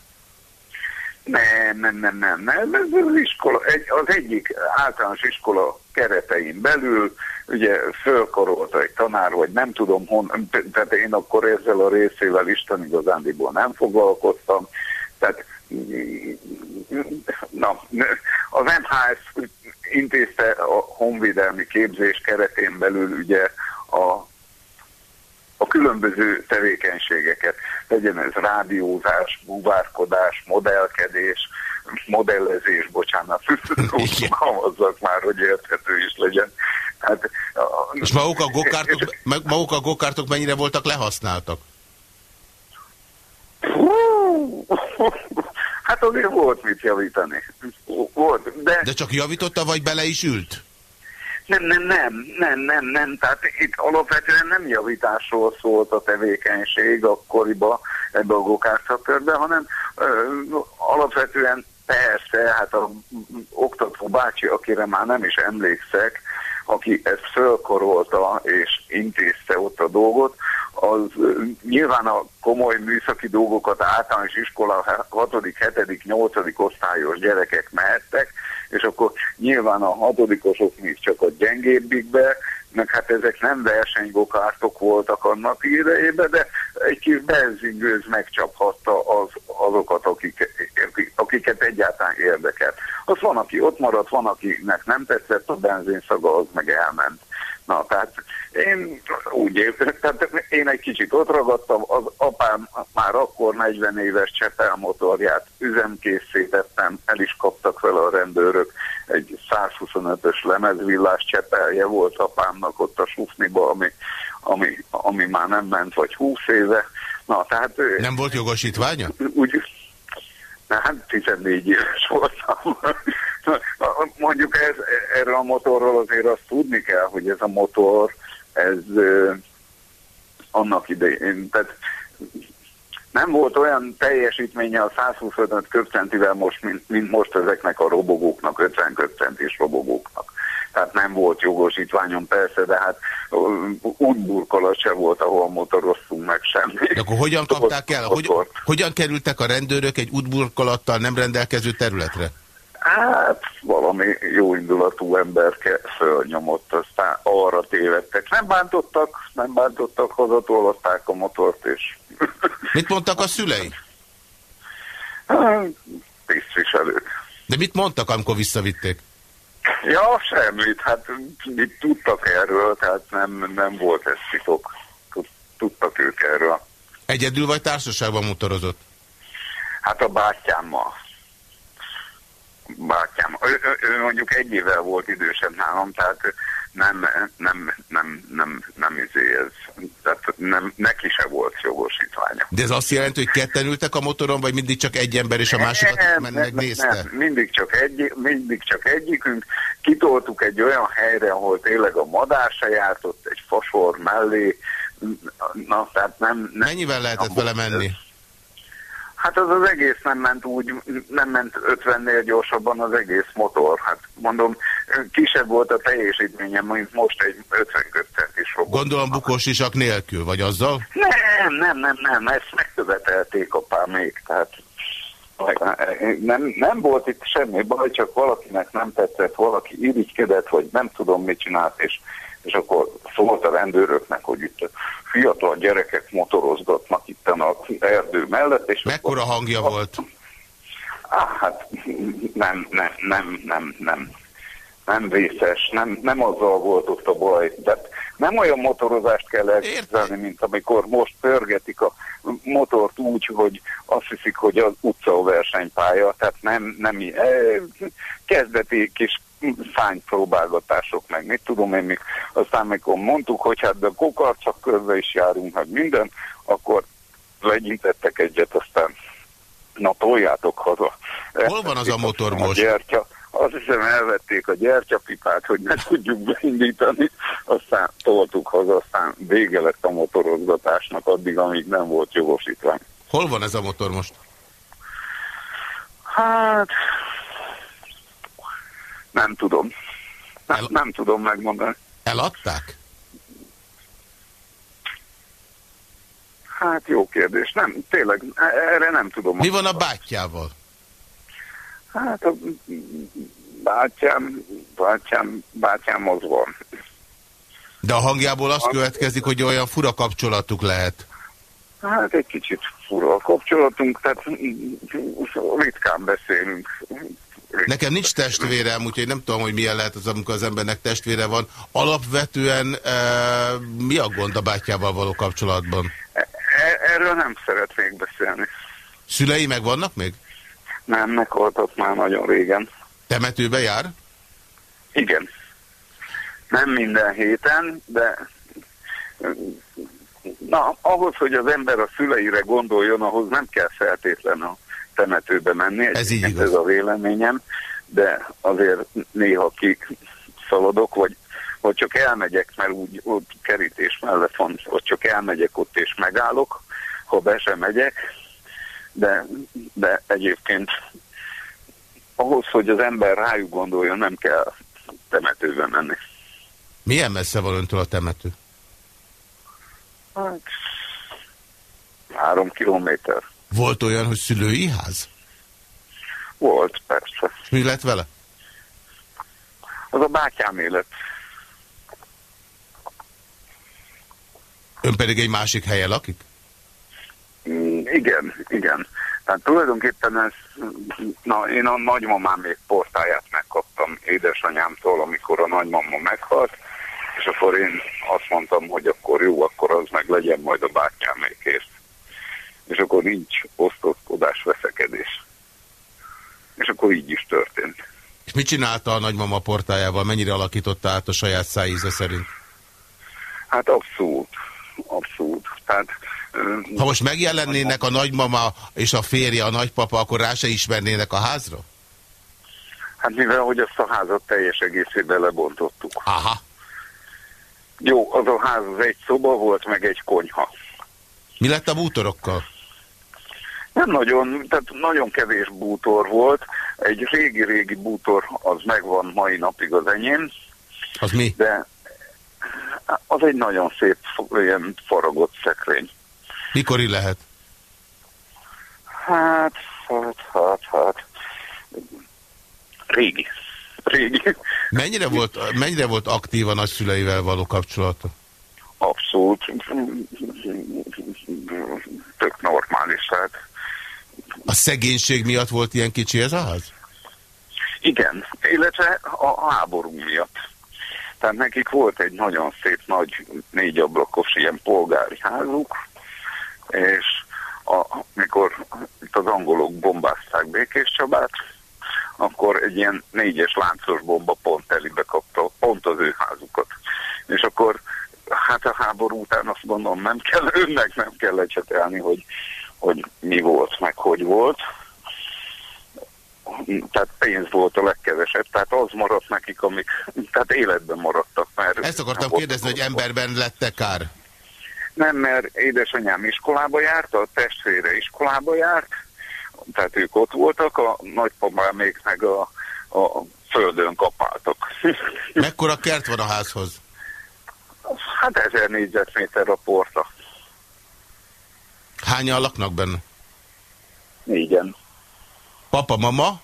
Nem, nem, nem, nem, nem. Ez az, iskola, egy, az egyik általános iskola keretein belül, ugye fölkorolta egy tanár, vagy nem tudom hon, tehát én akkor ezzel a részével Isten igazándiból nem foglalkoztam, tehát na, az MHS intézte a honvédelmi képzés keretén belül ugye a a különböző tevékenységeket, legyen ez rádiózás, búvárkodás, modellkedés, modellezés, bocsánat, [LAUGHS] [LAUGHS] fogalmazzak már, hogy érthető is legyen. Hát, a- És maguk a gokártok, maguk a gokártok mennyire voltak lehasználtak? Hát azért volt mit javítani. Volt, de... De csak javította, vagy bele is ült? Nem, nem, nem, nem, nem, nem. Tehát itt alapvetően nem javításról szólt a tevékenység akkoriban ebbe a gokárszakörbe, hanem ö, alapvetően persze, hát a oktató bácsi, akire már nem is emlékszek, aki ezt fölkorolta és intézte ott a dolgot, az nyilván a komoly műszaki dolgokat általános iskola 6., 7., 8. osztályos gyerekek mehettek, és akkor nyilván a hatodikosok még csak a gyengébbikbe, meg hát ezek nem versenygokártok voltak annak idejében, de egy kis benzingőz megcsaphatta az, azokat, akik, akiket egyáltalán érdekelt. Az van, aki ott maradt, van, akinek nem tetszett a benzinszaga, az meg elment. Na, tehát én úgy értem, tehát én egy kicsit ott ragadtam, az apám már akkor 40 éves Csepel motorját üzemkészítettem, el is kaptak vele a rendőrök, egy 125-ös lemezvillás Csepelje volt apámnak ott a Sufniba, ami, ami, ami már nem ment, vagy 20 éve. Na, tehát... Nem volt jogosítványa? Úgy, hát 14 éves voltam. Mondjuk ez, erről a motorról azért azt tudni kell, hogy ez a motor, ez annak idején, tehát nem volt olyan teljesítménye a 125 köpcentivel most, mint, mint most ezeknek a robogóknak, 50 köpcentis robogóknak. Tehát nem volt jogosítványom persze, de hát útburkolat se volt, ahol motoroztunk meg semmi. De akkor hogyan kapták el? Hogy, hogyan kerültek a rendőrök egy útburkolattal nem rendelkező területre? Hát valami jó indulatú emberke fölnyomott, aztán arra tévedtek. Nem bántottak, nem bántottak, hazatolották a motort, és... [LAUGHS] Mit mondtak a szülei? Hát, tisztviselők. De mit mondtak, amikor visszavitték? Ja, semmit. Hát mit tudtak erről, tehát nem, nem volt ez titok. Tudtak ők erről. Egyedül vagy társaságban motorozott? Hát a bátyámmal bátyám. Ő, ő, ő mondjuk egy évvel volt idősebb nálam, tehát nem, nem, nem, nem, nem izé ez, tehát nem, neki se volt jogosítványa. De ez azt jelenti, hogy ketten ültek a motoron, vagy mindig csak egy ember és a másikat nem, megnézte? Nem, nem, mindig csak, egy, mindig csak egyikünk. Kitoltuk egy olyan helyre, ahol tényleg a madár se járt, ott egy fasor mellé, na, tehát nem... nem Mennyivel lehetett vele menni? Ez, Hát az az egész nem ment úgy, nem ment 50-nél gyorsabban az egész motor. Hát mondom, kisebb volt a teljesítményem, mint most egy 50 köttet is robot. Gondolom bukós isak nélkül, vagy azzal? Nem, nem, nem, nem, ezt megkövetelték apámék, tehát nem, nem volt itt semmi baj, csak valakinek nem tetszett, valaki irigykedett, vagy nem tudom mit csinált, és és akkor szólt a rendőröknek, hogy itt fiatal gyerekek motorozgatnak itt az erdő mellett. És Mekkora akkor, hangja a, volt? Á, hát nem, nem, nem, nem, nem, nem vészes, nem, nem azzal volt ott a baj. De nem olyan motorozást kell elképzelni, mint amikor most pörgetik a motort úgy, hogy azt hiszik, hogy az utca versenypálya, tehát nem, nem kezdeti kis próbálgatások, meg mit tudom én még. Aztán mikor mondtuk, hogy hát de csak körbe is járunk, meg minden, akkor legyintettek egyet, aztán na toljátok haza. Hol van az a motor most? A gyertya. Azt hiszem elvették a gyertyapipát, hogy ne tudjuk beindítani, aztán toltuk haza, aztán vége lett a motorozgatásnak addig, amíg nem volt jogosítvány. Hol van ez a motor most? Hát, nem tudom. Nem, El... nem tudom megmondani. Eladták? Hát jó kérdés. Nem, tényleg, e- erre nem tudom. Mi van a bátyjával? Hát a bátyám, bátyám, bátyám az van. De a hangjából azt következik, hogy olyan fura kapcsolatuk lehet. Hát egy kicsit fura a kapcsolatunk, tehát ritkán beszélünk. Nekem nincs testvérem, úgyhogy nem tudom, hogy milyen lehet az, amikor az embernek testvére van. Alapvetően e, mi a gond a bátyjával való kapcsolatban? E, erről nem szeretnék beszélni. Szülei meg vannak még? Nem, meghaltak már nagyon régen. Temetőbe jár? Igen. Nem minden héten, de na, ahhoz, hogy az ember a szüleire gondoljon, ahhoz nem kell feltétlenül a temetőbe menni. Ez így igaz. Ez a véleményem, de azért néha szaladok, vagy, vagy csak elmegyek, mert úgy ott kerítés mellett van, vagy csak elmegyek ott és megállok, ha be sem megyek, de, de egyébként ahhoz, hogy az ember rájuk gondoljon, nem kell temetőben menni. Milyen messze van öntől a temető? Hát, három kilométer. Volt olyan, hogy szülői ház? Volt, persze. Mi lett vele? Az a bátyám élet. Ön pedig egy másik helyen lakik? Mm, igen, igen. Tehát tulajdonképpen ez, na én a nagymamám még portáját megkaptam édesanyámtól, amikor a nagymama meghalt, és akkor én azt mondtam, hogy akkor jó, akkor az meg legyen majd a bátyámékért. És akkor nincs osztozkodás, veszekedés. És akkor így is történt. És mit csinálta a nagymama portájával? Mennyire alakította át a saját szájíze szerint? Hát abszolút. Abszolút. Tehát ha most megjelennének a nagymama és a férje, a nagypapa, akkor rá se ismernének a házra? Hát mivel, hogy ezt a házat teljes egészében lebontottuk. Aha. Jó, az a ház az egy szoba volt, meg egy konyha. Mi lett a bútorokkal? Nem nagyon, tehát nagyon kevés bútor volt. Egy régi-régi bútor az megvan mai napig az enyém. Az mi? De az egy nagyon szép ilyen faragott szekrény. Mikori lehet? Hát, hát, hát, hát. Régi. Régi. Mennyire volt, mennyire volt aktív a nagyszüleivel való kapcsolata? Abszolút. Tök normális, tehát. A szegénység miatt volt ilyen kicsi ez a ház? Igen, illetve a háború miatt. Tehát nekik volt egy nagyon szép nagy négy ablakos ilyen polgári házuk, és amikor itt az angolok bombázták Békés Csabát, akkor egy ilyen négyes láncos bomba pont elébe kapta, pont az ő házukat. És akkor hát a háború után azt gondolom nem kell, önnek nem kell lecsetelni, hogy, hogy mi volt, meg hogy volt. Tehát pénz volt a legkevesebb, tehát az maradt nekik, amik tehát életben maradtak. Mert Ezt akartam kérdezni, hogy emberben lette kár? Nem, mert édesanyám iskolába járt, a testvére iskolába járt, tehát ők ott voltak, a nagypapám még meg a, a földön kapáltak. Mekkora kert van a házhoz? Hát ezer négyzetméter a porta. Hányan laknak benne? Négyen. Papa, mama?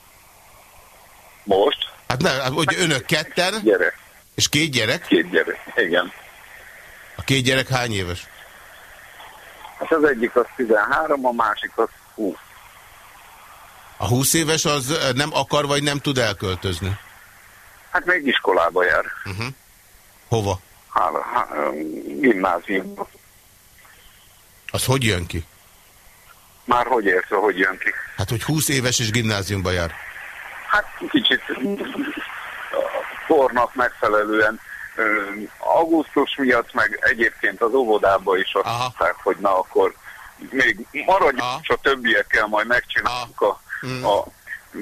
Most? Hát nem, hogy önök ketten? Gyerek. És két gyerek? Két gyerek, igen. A két gyerek hány éves? Hát az egyik az 13, a másik az 20. A 20 éves az nem akar, vagy nem tud elköltözni? Hát még iskolába jár. Uh -huh. Hova? Hála, há, gimnáziumba. Az hogy jön ki? Már hogy érsz, hogy jön ki? Hát, hogy 20 éves és gimnáziumba jár. Hát kicsit kornak megfelelően augusztus miatt, meg egyébként az óvodába is azt mondták, hogy na akkor még maradjunk, és a többiekkel majd megcsináljuk a, mm. a...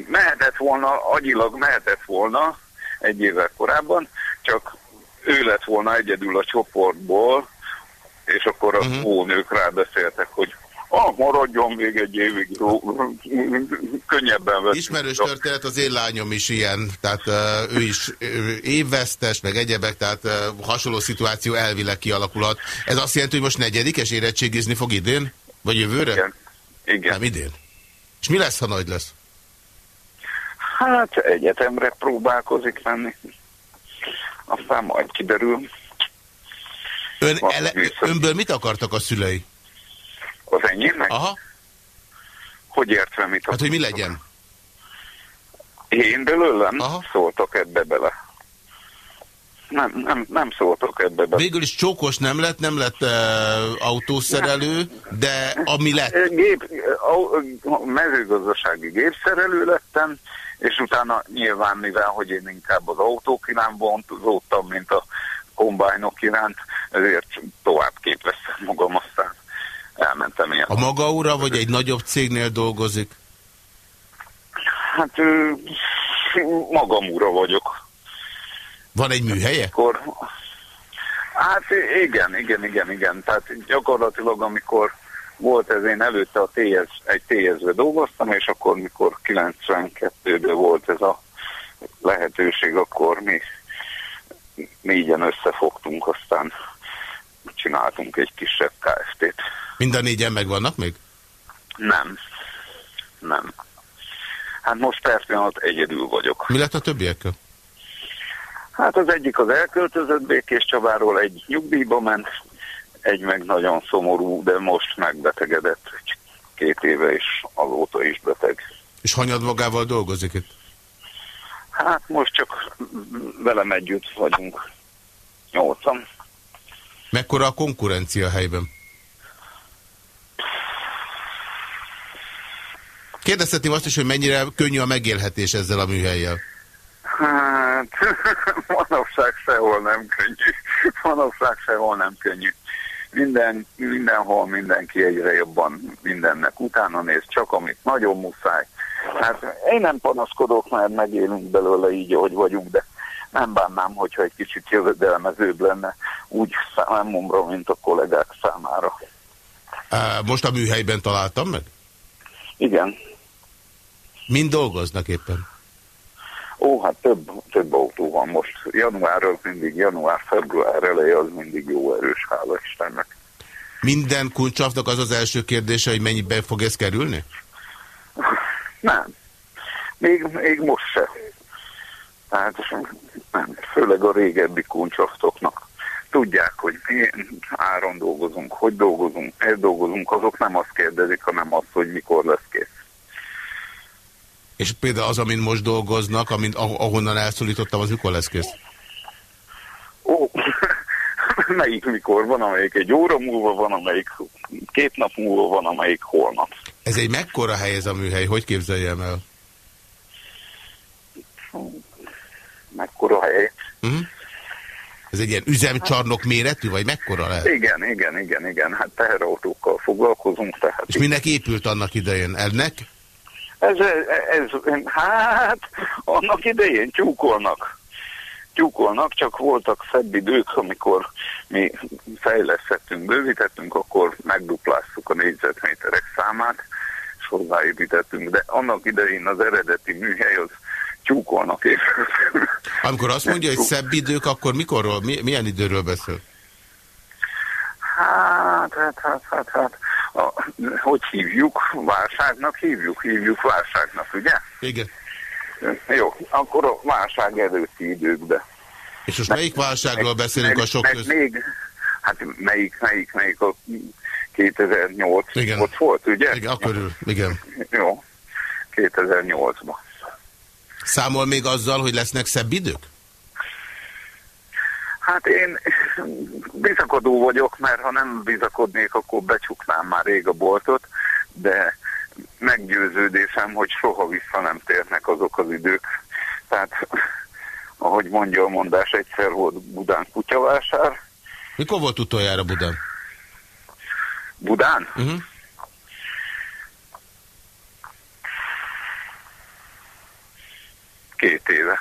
Mehetett volna, agyilag mehetett volna egy évvel korábban, csak ő lett volna egyedül a csoportból, és akkor a uh-huh. ónők rábeszéltek, hogy ah, maradjon még egy évig, könnyebben vesz. Ismerős történet, az én lányom is ilyen, tehát ő is évvesztes, meg egyebek, tehát hasonló szituáció elvileg kialakulhat. Ez azt jelenti, hogy most negyedikes érettségizni fog idén? Vagy jövőre? Igen. Igen. Nem idén. És mi lesz, ha nagy lesz? Hát egyetemre próbálkozik menni. Aztán majd kiderül. Ön ele, önből mit akartak a szülei? Az enyémnek? Aha. Hogy értve mit? Hát, hogy mi legyen? Én belőlem Aha. szóltak ebbe bele. Nem, nem, nem szóltak ebbe bele. Végül is csókos nem lett, nem lett uh, autószerelő, de ami lett? Gép, a, mezőgazdasági gépszerelő lettem, és utána nyilván, mivel hogy én inkább az autók iránt vontózódtam, mint a kombájnok iránt, ezért tovább képeztem magam, aztán elmentem ilyen. A maga ura, vagy egy nagyobb cégnél dolgozik? Hát magam ura vagyok. Van egy műhelye? Akkor, hát igen, igen, igen, igen. Tehát gyakorlatilag amikor volt ez, én előtte a TS, egy TS-be dolgoztam, és akkor, mikor 92-ben volt ez a lehetőség, akkor mi négyen összefogtunk, aztán csináltunk egy kisebb KFT-t. Mind a négyen megvannak még? Nem. Nem. Hát most persze egyedül vagyok. Mi lett a többiekkel? Hát az egyik az elköltözött Békés Csabáról, egy nyugdíjba ment, egy meg nagyon szomorú, de most megbetegedett két éve, és azóta is beteg. És hanyad magával dolgozik itt? Hát most csak velem együtt vagyunk. Nyolcan. Mekkora a konkurencia helyben? Kérdezhetném azt is, hogy mennyire könnyű a megélhetés ezzel a műhelyjel. Hát, [LAUGHS] manapság sehol nem könnyű. Manapság sehol nem könnyű. Minden, mindenhol mindenki egyre jobban mindennek utána néz, csak amit nagyon muszáj. Hát én nem panaszkodok, mert megélünk belőle így, ahogy vagyunk, de nem bánnám, hogyha egy kicsit jövedelmezőbb lenne úgy számomra, mint a kollégák számára. Most a műhelyben találtam meg? Igen. Mind dolgoznak éppen? Ó, hát több, több autó van most. Január az mindig, január-február eleje az mindig jó erős, hála Istennek. Minden kuncsavnak az az első kérdése, hogy mennyibe fog ez kerülni? Nem. Még, még most se. Tehát főleg a régebbi kuncsaftoknak. Tudják, hogy milyen áron dolgozunk, hogy dolgozunk, miért dolgozunk, azok nem azt kérdezik, hanem azt, hogy mikor lesz kész. És például az, amin most dolgoznak, amint, ahonnan elszólítottam, az mikor lesz kész? Ó, [LAUGHS] melyik mikor? Van, amelyik egy óra múlva, van, amelyik két nap múlva, van, amelyik holnap. Ez egy mekkora hely ez a műhely? Hogy képzeljem el? Mekkora hely? Uh mhm. -huh. Ez egy ilyen üzemcsarnok méretű, vagy mekkora lehet? Igen, igen, igen, igen. Hát teherautókkal foglalkozunk. Tehát És minek épült annak idején? Ennek? Ez, ez, hát, annak idején tyúkolnak. Tyúkolnak, csak voltak szebb idők, amikor mi fejlesztettünk, bővítettünk, akkor megdupláztuk a négyzetméterek számát, és hozzáépítettünk, de annak idején az eredeti műhely az tyúkolnak épült. Amikor azt mondja, hogy szebb idők, akkor mikorról, milyen időről beszél? Hát, hát, hát, hát, hát a, hogy hívjuk, válságnak hívjuk, hívjuk válságnak, ugye? Igen. Jó, akkor a válság előtti időkben. És most melyik válságról meg, beszélünk meg, a sok köz... Még, hát melyik, melyik, melyik a 2008 igen. ott volt, ugye? Igen, akkor igen. Jó, 2008-ban. Számol még azzal, hogy lesznek szebb idők? Hát én bizakodó vagyok, mert ha nem bizakodnék, akkor becsuknám már rég a boltot, de meggyőződésem, hogy soha vissza nem térnek azok az idők. Tehát, ahogy mondja a mondás, egyszer volt Budán kutyavásár. Mikor volt utoljára Budán? Budán? Uh mhm. -huh. Két éve.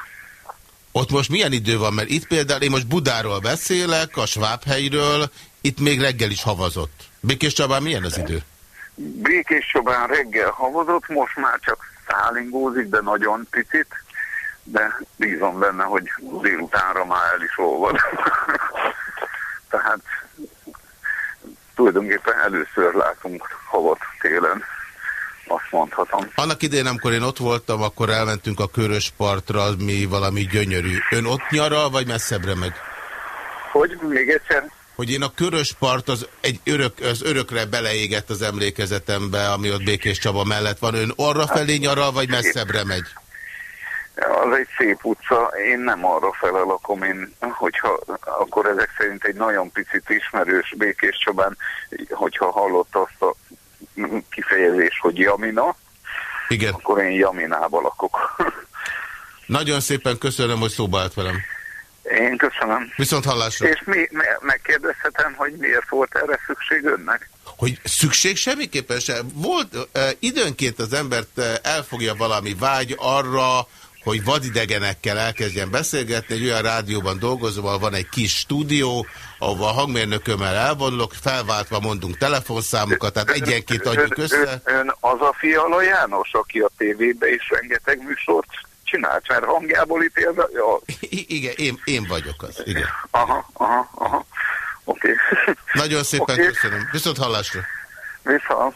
Ott most milyen idő van? Mert itt például, én most Budáról beszélek, a Svábhelyről, itt még reggel is havazott. Békés Csabán milyen az idő? Békés Csabán reggel havazott, most már csak szálingózik, de nagyon picit, de bízom benne, hogy délutánra már el is olvad. [LAUGHS] Tehát tulajdonképpen először látunk havat télen azt mondhatom. Annak idején, amikor én ott voltam, akkor elmentünk a körös partra, mi valami gyönyörű. Ön ott nyaral, vagy messzebbre meg? Hogy? Még egyszer? Hogy én a körös part az, egy örök, az örökre beleégett az emlékezetembe, ami ott Békés Csaba mellett van. Ön arra felé nyaral, vagy messzebbre megy? Az egy szép utca, én nem arra fele lakom, én, hogyha akkor ezek szerint egy nagyon picit ismerős Békés Csabán, hogyha hallott azt a kifejezés, hogy Jamina, Igen. akkor én Jaminába lakok. Nagyon szépen köszönöm, hogy szóba állt velem. Én köszönöm. Viszont hallásra. És mi, megkérdezhetem, hogy miért volt erre szükség önnek? Hogy szükség semmiképpen sem. Volt, uh, időnként az embert uh, elfogja valami vágy arra, hogy vadidegenekkel elkezdjen beszélgetni. Egy olyan rádióban dolgozom, ahol van egy kis stúdió, ahol a hangmérnökömmel elvonulok, felváltva mondunk telefonszámokat, tehát egyenként adjuk össze. Ön, ön az a fiala János, aki a tévébe is rengeteg műsort csinált, mert hangjából ítélve... Ja. Igen, én, én vagyok az, igen. Aha, aha, aha. Oké. Okay. Nagyon szépen okay. köszönöm. Viszont hallásra. Viszont.